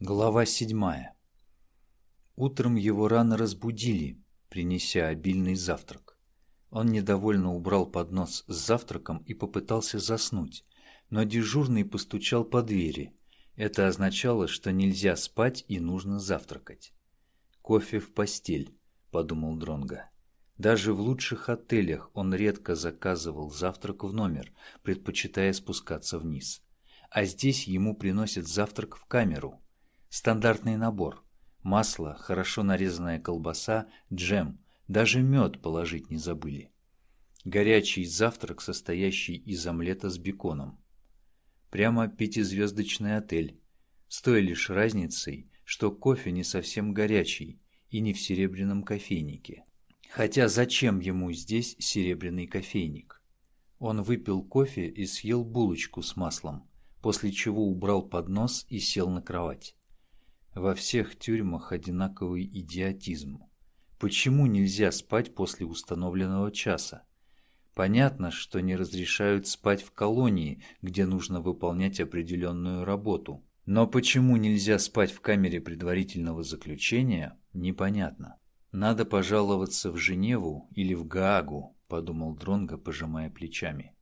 Глава седьмая. Утром его рано разбудили, принеся обильный завтрак. Он недовольно убрал поднос с завтраком и попытался заснуть, но дежурный постучал по двери. Это означало, что нельзя спать и нужно завтракать. «Кофе в постель», — подумал Дронга. Даже в лучших отелях он редко заказывал завтрак в номер, предпочитая спускаться вниз. А здесь ему приносят завтрак в камеру — Стандартный набор. Масло, хорошо нарезанная колбаса, джем, даже мед положить не забыли. Горячий завтрак, состоящий из омлета с беконом. Прямо пятизвездочный отель, с той лишь разницей, что кофе не совсем горячий и не в серебряном кофейнике. Хотя зачем ему здесь серебряный кофейник? Он выпил кофе и съел булочку с маслом, после чего убрал поднос и сел на кровать. Во всех тюрьмах одинаковый идиотизм. Почему нельзя спать после установленного часа? Понятно, что не разрешают спать в колонии, где нужно выполнять определенную работу. Но почему нельзя спать в камере предварительного заключения, непонятно. Надо пожаловаться в Женеву или в Гаагу, подумал Дронго, пожимая плечами.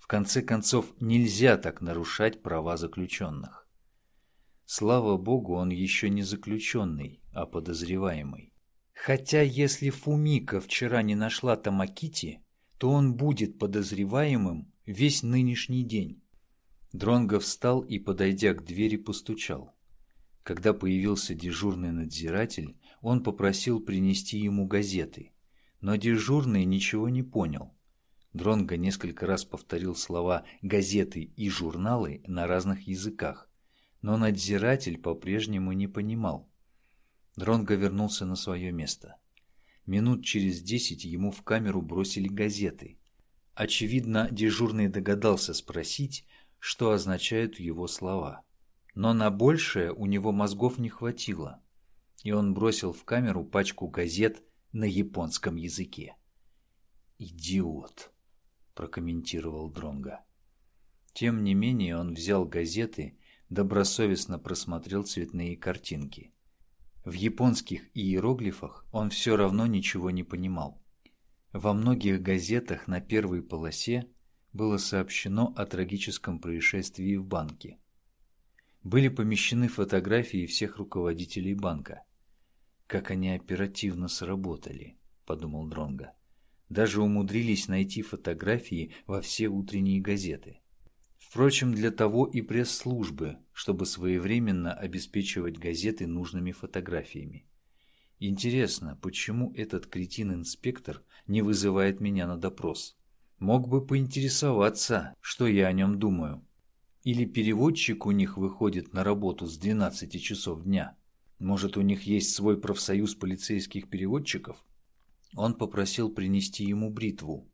В конце концов, нельзя так нарушать права заключенных. Слава богу, он еще не заключенный, а подозреваемый. Хотя если Фумика вчера не нашла Тамакити, то он будет подозреваемым весь нынешний день. Дронго встал и, подойдя к двери, постучал. Когда появился дежурный надзиратель, он попросил принести ему газеты. Но дежурный ничего не понял. Дронго несколько раз повторил слова «газеты» и «журналы» на разных языках, но надзиратель по-прежнему не понимал. Дронго вернулся на свое место. Минут через десять ему в камеру бросили газеты. Очевидно, дежурный догадался спросить, что означают его слова. Но на большее у него мозгов не хватило, и он бросил в камеру пачку газет на японском языке. «Идиот», – прокомментировал Дронга. Тем не менее он взял газеты добросовестно просмотрел цветные картинки. В японских иероглифах он все равно ничего не понимал. Во многих газетах на первой полосе было сообщено о трагическом происшествии в банке. Были помещены фотографии всех руководителей банка. «Как они оперативно сработали», – подумал Дронга. Даже умудрились найти фотографии во все утренние газеты. Впрочем, для того и пресс-службы, чтобы своевременно обеспечивать газеты нужными фотографиями. Интересно, почему этот кретин-инспектор не вызывает меня на допрос? Мог бы поинтересоваться, что я о нем думаю. Или переводчик у них выходит на работу с 12 часов дня. Может, у них есть свой профсоюз полицейских переводчиков? Он попросил принести ему бритву,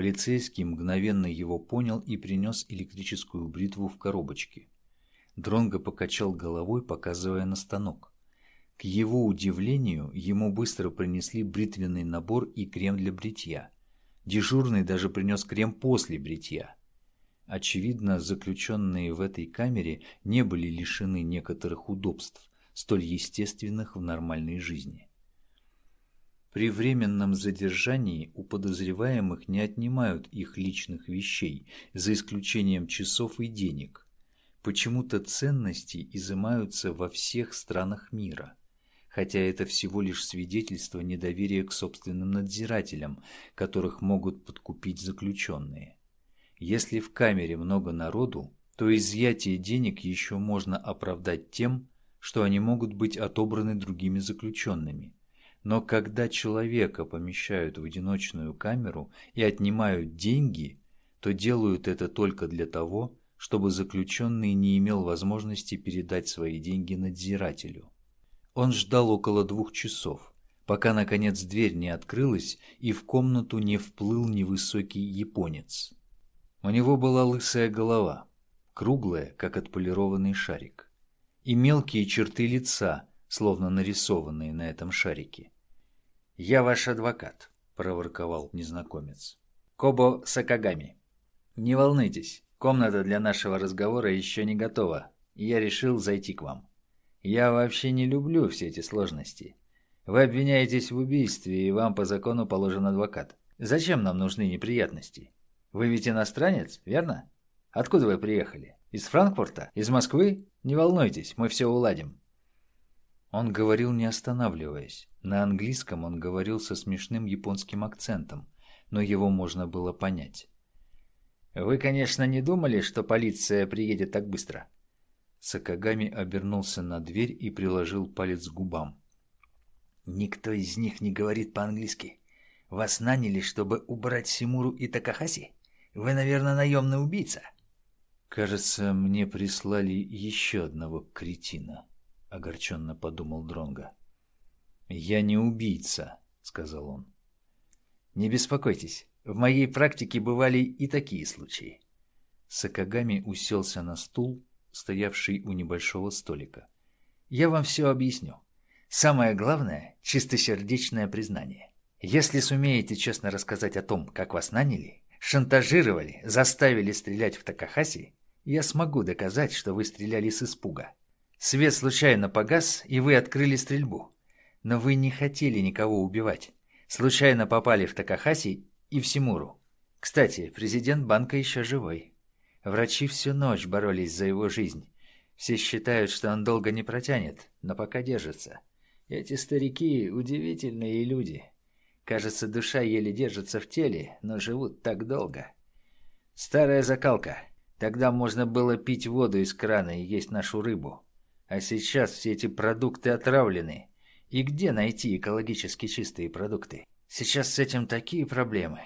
Полицейский мгновенно его понял и принес электрическую бритву в коробочке. Дронго покачал головой, показывая на станок. К его удивлению, ему быстро принесли бритвенный набор и крем для бритья. Дежурный даже принес крем после бритья. Очевидно, заключенные в этой камере не были лишены некоторых удобств, столь естественных в нормальной жизни. При временном задержании у подозреваемых не отнимают их личных вещей, за исключением часов и денег. Почему-то ценности изымаются во всех странах мира, хотя это всего лишь свидетельство недоверия к собственным надзирателям, которых могут подкупить заключенные. Если в камере много народу, то изъятие денег еще можно оправдать тем, что они могут быть отобраны другими заключенными – но когда человека помещают в одиночную камеру и отнимают деньги, то делают это только для того, чтобы заключенный не имел возможности передать свои деньги надзирателю. Он ждал около двух часов, пока, наконец, дверь не открылась и в комнату не вплыл невысокий японец. У него была лысая голова, круглая, как отполированный шарик, и мелкие черты лица – словно нарисованные на этом шарике. «Я ваш адвокат», — проворковал незнакомец. «Кобо Сакагами. Не волнуйтесь, комната для нашего разговора еще не готова, я решил зайти к вам. Я вообще не люблю все эти сложности. Вы обвиняетесь в убийстве, и вам по закону положен адвокат. Зачем нам нужны неприятности? Вы ведь иностранец, верно? Откуда вы приехали? Из Франкфурта? Из Москвы? Не волнуйтесь, мы все уладим. Он говорил не останавливаясь. На английском он говорил со смешным японским акцентом, но его можно было понять. «Вы, конечно, не думали, что полиция приедет так быстро?» Сакагами обернулся на дверь и приложил палец к губам. «Никто из них не говорит по-английски. Вас наняли, чтобы убрать Симуру и Такахаси? Вы, наверное, наемный убийца?» «Кажется, мне прислали еще одного кретина», — огорченно подумал Дронга. «Я не убийца», — сказал он. «Не беспокойтесь, в моей практике бывали и такие случаи». Сакагами уселся на стул, стоявший у небольшого столика. «Я вам все объясню. Самое главное — чистосердечное признание. Если сумеете честно рассказать о том, как вас наняли, шантажировали, заставили стрелять в Такахаси, я смогу доказать, что вы стреляли с испуга. Свет случайно погас, и вы открыли стрельбу. Но вы не хотели никого убивать. Случайно попали в Такахаси и в Симуру. Кстати, президент банка еще живой. Врачи всю ночь боролись за его жизнь. Все считают, что он долго не протянет, но пока держится. Эти старики – удивительные люди. Кажется, душа еле держится в теле, но живут так долго. Старая закалка. Тогда можно было пить воду из крана и есть нашу рыбу. А сейчас все эти продукты отравлены. И где найти экологически чистые продукты? Сейчас с этим такие проблемы.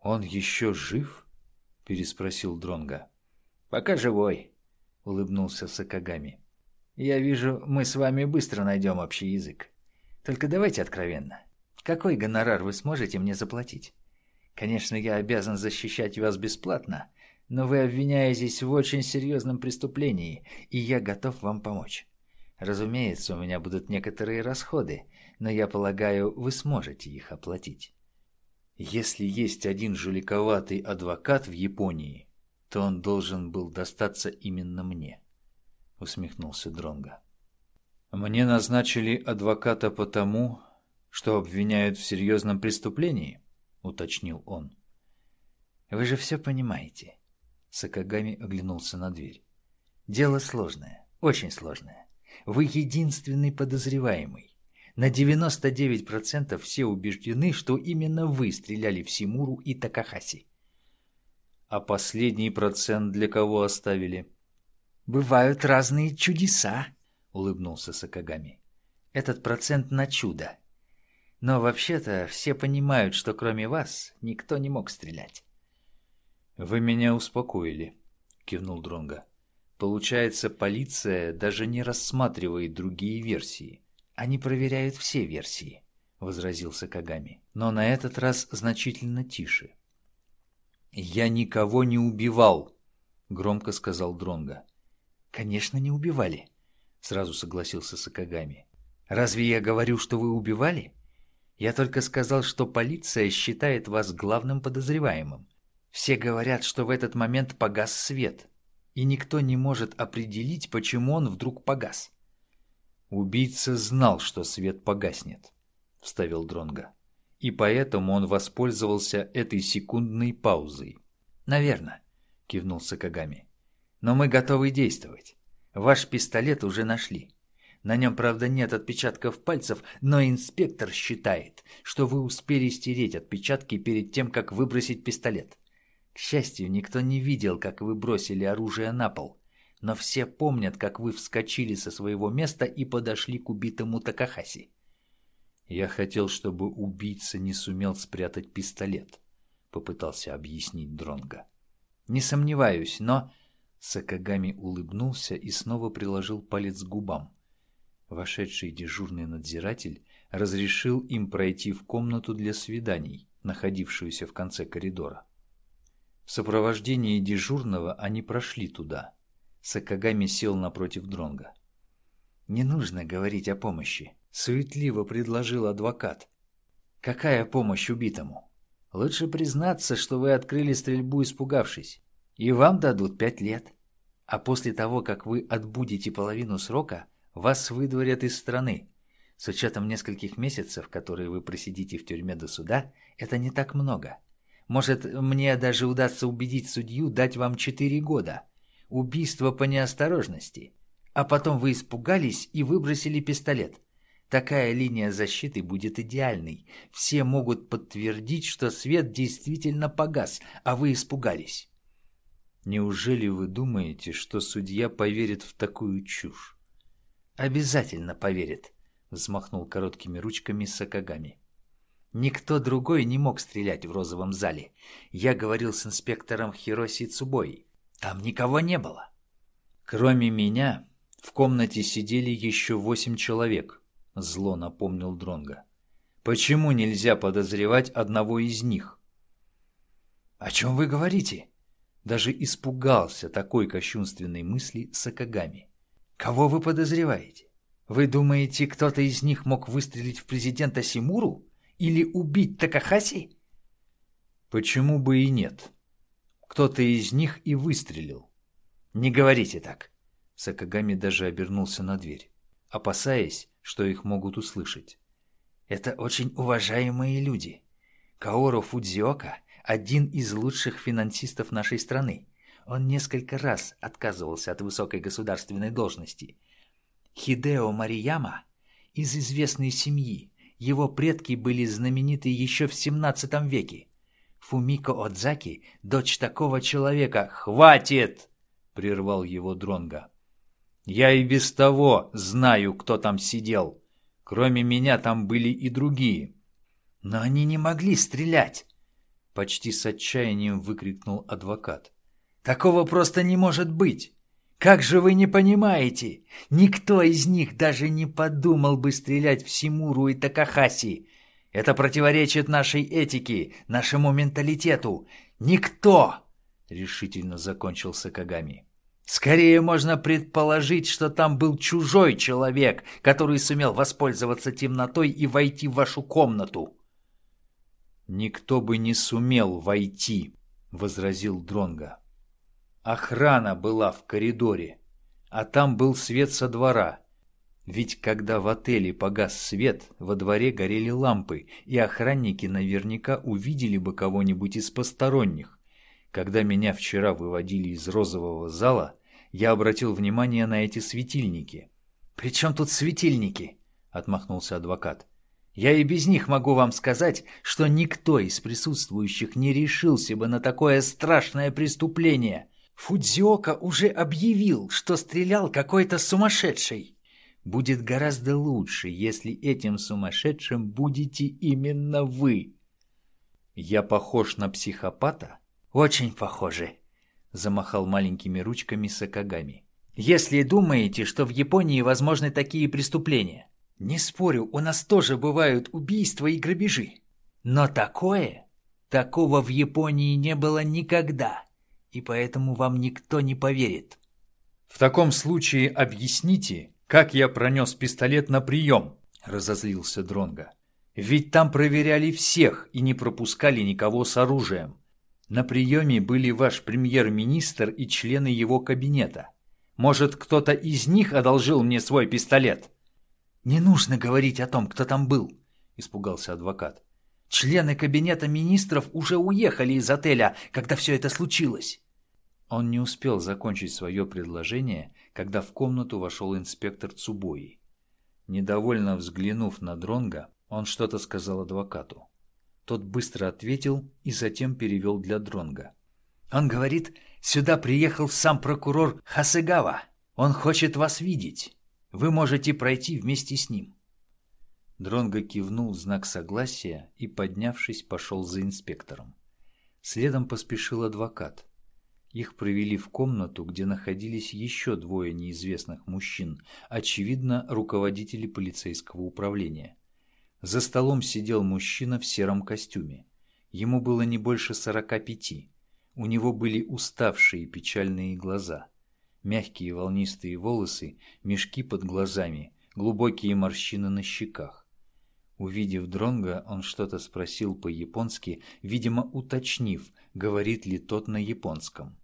Он еще жив? переспросил Дронга. Пока живой, улыбнулся Сакагами. Я вижу, мы с вами быстро найдем общий язык. Только давайте откровенно. Какой гонорар вы сможете мне заплатить? Конечно, я обязан защищать вас бесплатно, но вы обвиняетесь в очень серьезном преступлении, и я готов вам помочь. Разумеется, у меня будут некоторые расходы, но я полагаю, вы сможете их оплатить. Если есть один жуликоватый адвокат в Японии, то он должен был достаться именно мне, усмехнулся Дронга. Мне назначили адвоката потому, что обвиняют в серьезном преступлении, уточнил он. Вы же все понимаете. Сакагами оглянулся на дверь. Дело сложное, очень сложное. Вы единственный подозреваемый. На 99% все убеждены, что именно вы стреляли в Симуру и Такахаси. А последний процент для кого оставили? Бывают разные чудеса, улыбнулся Сакагами. Этот процент на чудо. Но вообще-то все понимают, что кроме вас никто не мог стрелять. Вы меня успокоили, кивнул Дронга. Получается, полиция даже не рассматривает другие версии. Они проверяют все версии, возразил Сакагами, но на этот раз значительно тише. Я никого не убивал, громко сказал Дронга. Конечно, не убивали, сразу согласился Сакагами. Разве я говорю, что вы убивали? Я только сказал, что полиция считает вас главным подозреваемым. Все говорят, что в этот момент погас свет, и никто не может определить, почему он вдруг погас. Убийца знал, что свет погаснет, вставил Дронга. И поэтому он воспользовался этой секундной паузой. Наверно, кивнул Сакагами. Но мы готовы действовать. Ваш пистолет уже нашли. На нем, правда, нет отпечатков пальцев, но инспектор считает, что вы успели стереть отпечатки перед тем, как выбросить пистолет. К счастью, никто не видел, как вы бросили оружие на пол, но все помнят, как вы вскочили со своего места и подошли к убитому Такахаси. Я хотел, чтобы убийца не сумел спрятать пистолет, попытался объяснить Дронга. Не сомневаюсь, но Сакагами улыбнулся и снова приложил палец к губам. Вошедший дежурный надзиратель разрешил им пройти в комнату для свиданий, находившуюся в конце коридора. В сопровождении дежурного они прошли туда. Сакагами сел напротив Дронга. «Не нужно говорить о помощи», — суетливо предложил адвокат. «Какая помощь убитому? Лучше признаться, что вы открыли стрельбу, испугавшись, и вам дадут пять лет. А после того, как вы отбудете половину срока, вас выдворят из страны. С учетом нескольких месяцев, которые вы просидите в тюрьме до суда, это не так много. Может, мне даже удастся убедить судью дать вам четыре года. Убийство по неосторожности. А потом вы испугались и выбросили пистолет. Такая линия защиты будет идеальной. Все могут подтвердить, что свет действительно погас, а вы испугались. Неужели вы думаете, что судья поверит в такую чушь? Обязательно поверит, взмахнул короткими ручками Сакагами. Никто другой не мог стрелять в розовом зале. Я говорил с инспектором Хироси Цубой. Там никого не было. Кроме меня, в комнате сидели еще восемь человек, зло напомнил Дронга. Почему нельзя подозревать одного из них? О чем вы говорите? Даже испугался такой кощунственной мысли Сакагами. Кого вы подозреваете? Вы думаете, кто-то из них мог выстрелить в президента Симуру? Или убить Такахаси? Почему бы и нет? Кто-то из них и выстрелил. Не говорите так. Сакагами даже обернулся на дверь, опасаясь, что их могут услышать. Это очень уважаемые люди. Каоро Фудзиока – один из лучших финансистов нашей страны. Он несколько раз отказывался от высокой государственной должности. Хидео Марияма из известной семьи, его предки были знамениты еще в 17 веке. Фумико Отзаки, дочь такого человека, хватит! прервал его Дронга. Я и без того знаю, кто там сидел. Кроме меня там были и другие. Но они не могли стрелять, почти с отчаянием выкрикнул адвокат. Такого просто не может быть. Как же вы не понимаете? Никто из них даже не подумал бы стрелять в Симуру и Такахаси. Это противоречит нашей этике, нашему менталитету. Никто!» — решительно закончил Сакагами. «Скорее можно предположить, что там был чужой человек, который сумел воспользоваться темнотой и войти в вашу комнату». «Никто бы не сумел войти», — возразил Дронга. Охрана была в коридоре, а там был свет со двора. Ведь когда в отеле погас свет, во дворе горели лампы, и охранники наверняка увидели бы кого-нибудь из посторонних. Когда меня вчера выводили из розового зала, я обратил внимание на эти светильники. «При чем тут светильники?» — отмахнулся адвокат. «Я и без них могу вам сказать, что никто из присутствующих не решился бы на такое страшное преступление. Фудзиока уже объявил, что стрелял какой-то сумасшедший. Будет гораздо лучше, если этим сумасшедшим будете именно вы. Я похож на психопата? Очень похожи, замахал маленькими ручками Сакагами. Если думаете, что в Японии возможны такие преступления, не спорю, у нас тоже бывают убийства и грабежи. Но такое, такого в Японии не было никогда и поэтому вам никто не поверит. В таком случае объясните, как я пронес пистолет на прием, разозлился Дронга. Ведь там проверяли всех и не пропускали никого с оружием. На приеме были ваш премьер-министр и члены его кабинета. Может, кто-то из них одолжил мне свой пистолет? Не нужно говорить о том, кто там был, испугался адвокат. Члены кабинета министров уже уехали из отеля, когда все это случилось. Он не успел закончить свое предложение, когда в комнату вошел инспектор Цубои. Недовольно взглянув на Дронга, он что-то сказал адвокату. Тот быстро ответил и затем перевел для Дронга. «Он говорит, сюда приехал сам прокурор Хасыгава. Он хочет вас видеть. Вы можете пройти вместе с ним». Дронго кивнул в знак согласия и, поднявшись, пошел за инспектором. Следом поспешил адвокат. Их провели в комнату, где находились еще двое неизвестных мужчин, очевидно, руководители полицейского управления. За столом сидел мужчина в сером костюме. Ему было не больше сорока пяти. У него были уставшие печальные глаза. Мягкие волнистые волосы, мешки под глазами, глубокие морщины на щеках. Увидев Дронга, он что-то спросил по-японски, видимо, уточнив, говорит ли тот на японском.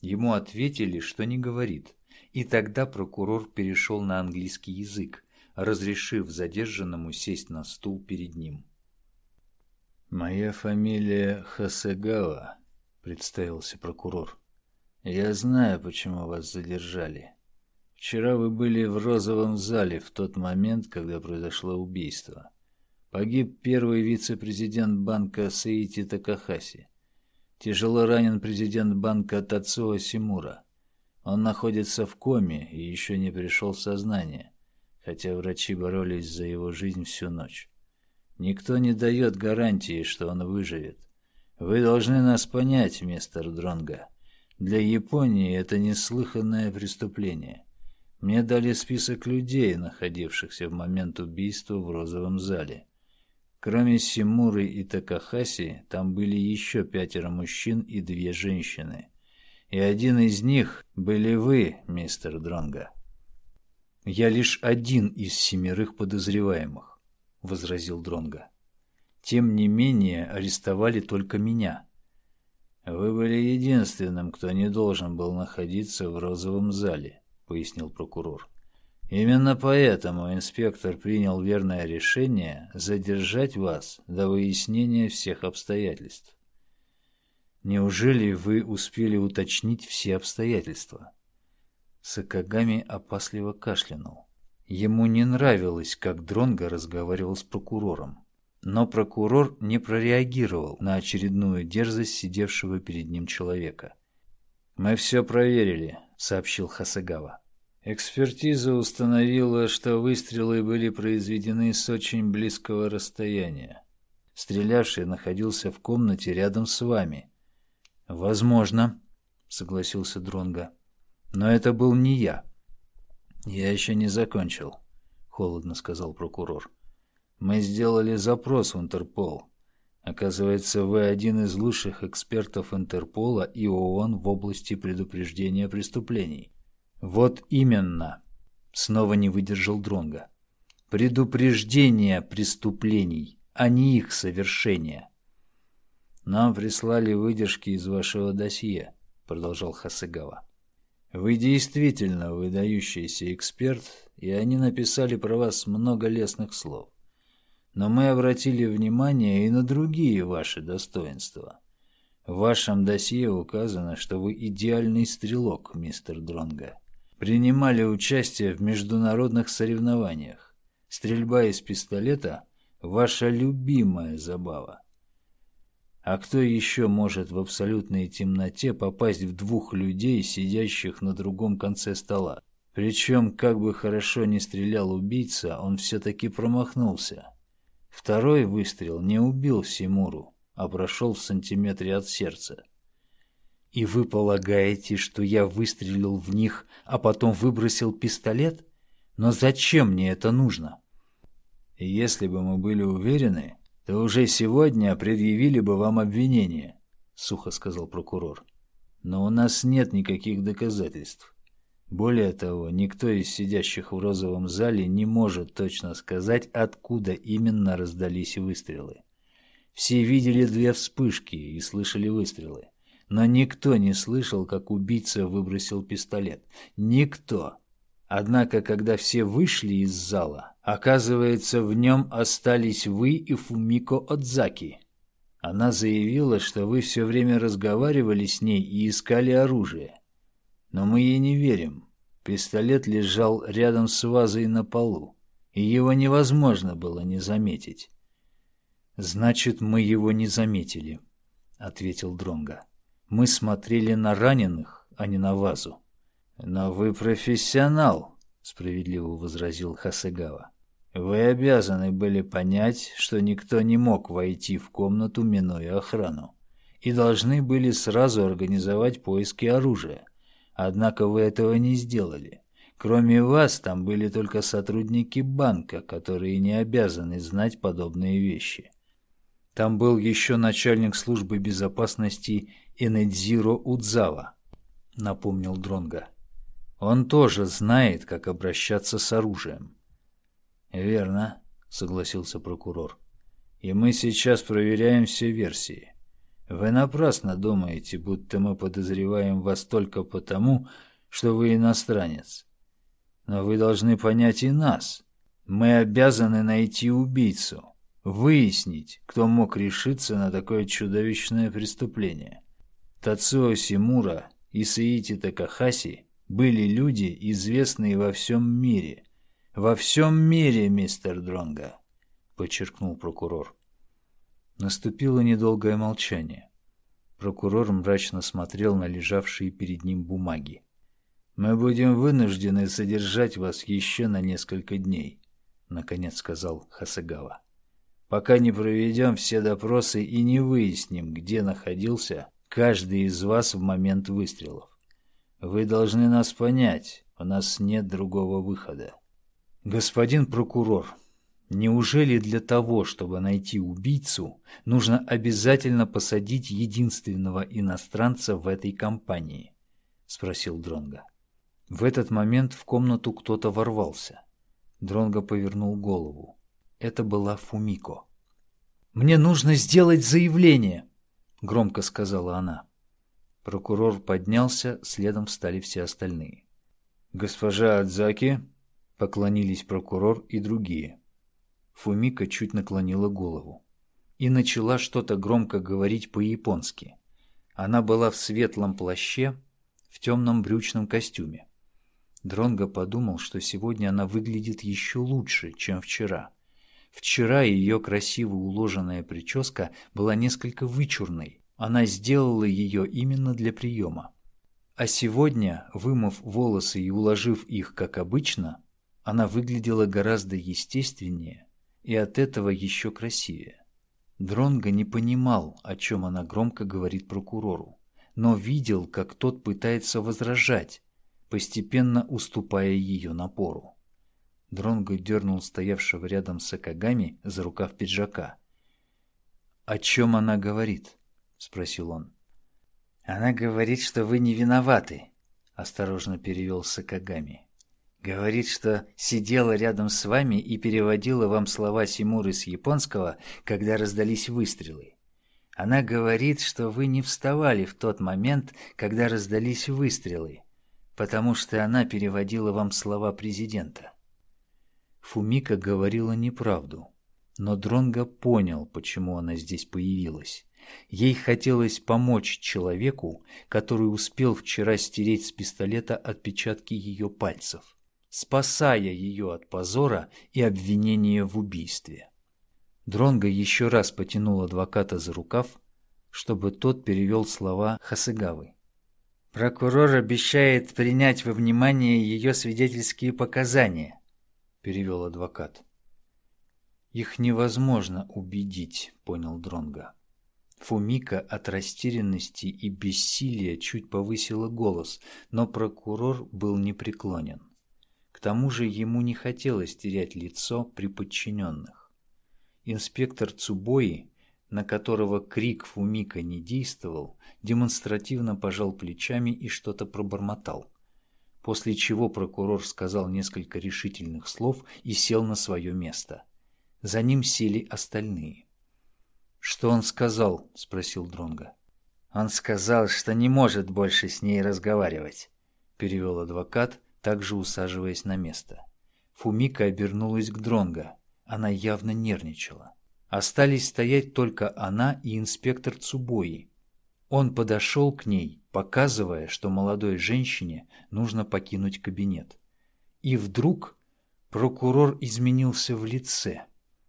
Ему ответили, что не говорит. И тогда прокурор перешел на английский язык, разрешив задержанному сесть на стул перед ним. «Моя фамилия Хасегава», — представился прокурор. «Я знаю, почему вас задержали. Вчера вы были в розовом зале в тот момент, когда произошло убийство. Погиб первый вице-президент банка Саити Такахаси. Тяжело ранен президент банка Тацуо Симура. Он находится в коме и еще не пришел в сознание, хотя врачи боролись за его жизнь всю ночь. Никто не дает гарантии, что он выживет. Вы должны нас понять, мистер Дронга. Для Японии это неслыханное преступление. Мне дали список людей, находившихся в момент убийства в розовом зале. Кроме Симуры и Такахаси, там были еще пятеро мужчин и две женщины. И один из них были вы, мистер Дронга. «Я лишь один из семерых подозреваемых», — возразил Дронга. «Тем не менее арестовали только меня». «Вы были единственным, кто не должен был находиться в розовом зале», — пояснил прокурор. Именно поэтому инспектор принял верное решение задержать вас до выяснения всех обстоятельств. Неужели вы успели уточнить все обстоятельства? Сакагами опасливо кашлянул. Ему не нравилось, как Дронго разговаривал с прокурором. Но прокурор не прореагировал на очередную дерзость сидевшего перед ним человека. «Мы все проверили», — сообщил Хасагава. Экспертиза установила, что выстрелы были произведены с очень близкого расстояния. Стрелявший находился в комнате рядом с вами. Возможно, согласился Дронга. Но это был не я. Я еще не закончил, холодно сказал прокурор. Мы сделали запрос в Интерпол. Оказывается, вы один из лучших экспертов Интерпола и ООН в области предупреждения преступлений. Вот именно, снова не выдержал Дронга. Предупреждение преступлений, а не их совершение. Нам прислали выдержки из вашего досье, продолжал Хасыгава. Вы действительно выдающийся эксперт, и они написали про вас много лестных слов. Но мы обратили внимание и на другие ваши достоинства. В вашем досье указано, что вы идеальный стрелок, мистер Дронга принимали участие в международных соревнованиях. Стрельба из пистолета – ваша любимая забава. А кто еще может в абсолютной темноте попасть в двух людей, сидящих на другом конце стола? Причем, как бы хорошо ни стрелял убийца, он все-таки промахнулся. Второй выстрел не убил Симуру, а прошел в сантиметре от сердца. «И вы полагаете, что я выстрелил в них, а потом выбросил пистолет? Но зачем мне это нужно?» «Если бы мы были уверены, то уже сегодня предъявили бы вам обвинение», — сухо сказал прокурор. «Но у нас нет никаких доказательств. Более того, никто из сидящих в розовом зале не может точно сказать, откуда именно раздались выстрелы. Все видели две вспышки и слышали выстрелы. Но никто не слышал, как убийца выбросил пистолет. Никто. Однако, когда все вышли из зала, оказывается, в нем остались вы и Фумико Отзаки. Она заявила, что вы все время разговаривали с ней и искали оружие. Но мы ей не верим. Пистолет лежал рядом с вазой на полу, и его невозможно было не заметить. «Значит, мы его не заметили», — ответил Дронга. Мы смотрели на раненых, а не на вазу. «Но вы профессионал», — справедливо возразил Хасегава. «Вы обязаны были понять, что никто не мог войти в комнату, минуя охрану, и должны были сразу организовать поиски оружия. Однако вы этого не сделали. Кроме вас, там были только сотрудники банка, которые не обязаны знать подобные вещи. Там был еще начальник службы безопасности Инэдзиро Удзава, напомнил Дронга. Он тоже знает, как обращаться с оружием. Верно, согласился прокурор. И мы сейчас проверяем все версии. Вы напрасно думаете, будто мы подозреваем вас только потому, что вы иностранец. Но вы должны понять и нас. Мы обязаны найти убийцу, выяснить, кто мог решиться на такое чудовищное преступление. Тацуо Симура и Саити Такахаси были люди, известные во всем мире. Во всем мире, мистер Дронга, подчеркнул прокурор. Наступило недолгое молчание. Прокурор мрачно смотрел на лежавшие перед ним бумаги. «Мы будем вынуждены содержать вас еще на несколько дней», — наконец сказал Хасагава. «Пока не проведем все допросы и не выясним, где находился каждый из вас в момент выстрелов. Вы должны нас понять, у нас нет другого выхода». «Господин прокурор, неужели для того, чтобы найти убийцу, нужно обязательно посадить единственного иностранца в этой компании?» — спросил Дронга. В этот момент в комнату кто-то ворвался. Дронго повернул голову. Это была Фумико. «Мне нужно сделать заявление!» — громко сказала она. Прокурор поднялся, следом встали все остальные. «Госпожа Адзаки!» — поклонились прокурор и другие. Фумика чуть наклонила голову и начала что-то громко говорить по-японски. Она была в светлом плаще, в темном брючном костюме. Дронго подумал, что сегодня она выглядит еще лучше, чем вчера. Вчера ее красиво уложенная прическа была несколько вычурной. Она сделала ее именно для приема. А сегодня, вымыв волосы и уложив их, как обычно, она выглядела гораздо естественнее и от этого еще красивее. Дронго не понимал, о чем она громко говорит прокурору, но видел, как тот пытается возражать, постепенно уступая ее напору. Дронго дернул стоявшего рядом с Акагами за рукав пиджака. «О чем она говорит?» — спросил он. «Она говорит, что вы не виноваты», — осторожно перевел Сакагами. «Говорит, что сидела рядом с вами и переводила вам слова Симуры с японского, когда раздались выстрелы. Она говорит, что вы не вставали в тот момент, когда раздались выстрелы, потому что она переводила вам слова президента. Фумика говорила неправду, но Дронго понял, почему она здесь появилась. Ей хотелось помочь человеку, который успел вчера стереть с пистолета отпечатки ее пальцев, спасая ее от позора и обвинения в убийстве. Дронго еще раз потянул адвоката за рукав, чтобы тот перевел слова Хасыгавы. Прокурор обещает принять во внимание ее свидетельские показания, перевел адвокат. Их невозможно убедить, понял Дронга. Фумика от растерянности и бессилия чуть повысила голос, но прокурор был непреклонен. К тому же ему не хотелось терять лицо при подчиненных. Инспектор Цубои на которого крик Фумика не действовал, демонстративно пожал плечами и что-то пробормотал. После чего прокурор сказал несколько решительных слов и сел на свое место. За ним сели остальные. «Что он сказал?» – спросил Дронга. «Он сказал, что не может больше с ней разговаривать», – перевел адвокат, также усаживаясь на место. Фумика обернулась к Дронга. Она явно нервничала. Остались стоять только она и инспектор Цубои. Он подошел к ней, показывая, что молодой женщине нужно покинуть кабинет. И вдруг прокурор изменился в лице,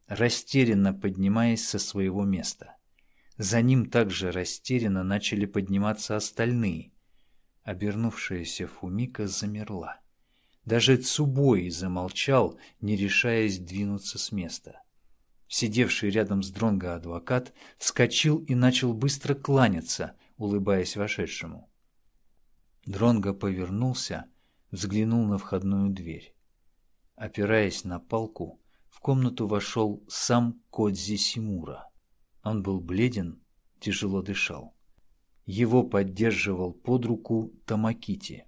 растерянно поднимаясь со своего места. За ним также растерянно начали подниматься остальные. Обернувшаяся Фумика замерла. Даже Цубои замолчал, не решаясь двинуться с места. Сидевший рядом с Дронго адвокат вскочил и начал быстро кланяться, улыбаясь вошедшему. Дронго повернулся, взглянул на входную дверь. Опираясь на палку, в комнату вошел сам Кодзи Симура. Он был бледен, тяжело дышал. Его поддерживал под руку Тамакити.